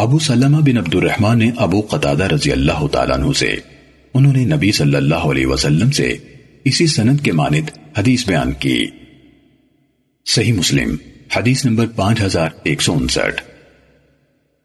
ابو سلمہ بن عبد الرحمن نے ابو قتادہ رضی اللہ تعالیٰ عنہ سے، انہوں نے نبی صلی اللہ علیہ وسلم سے اسی سند کے مانت حدیث بیان کی۔ صحیح مسلم، حدیث نمبر پانچ ہزار ایک سو انسٹھ۔